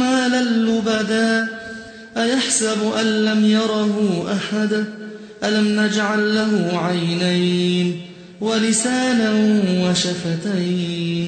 لبدا أيحسب أن لم يره أحد. ألم نجعل له عينين ولسانا وشفتين.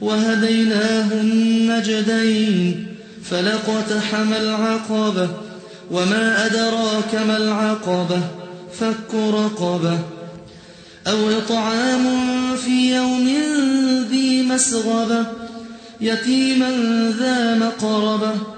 وهديناه النجدين. فلقتحم العقبة. وما أدراك ما العقبة. فك رقبة. أو إطعام في يوم ذي مسغبة. يتيما ذا مقربة.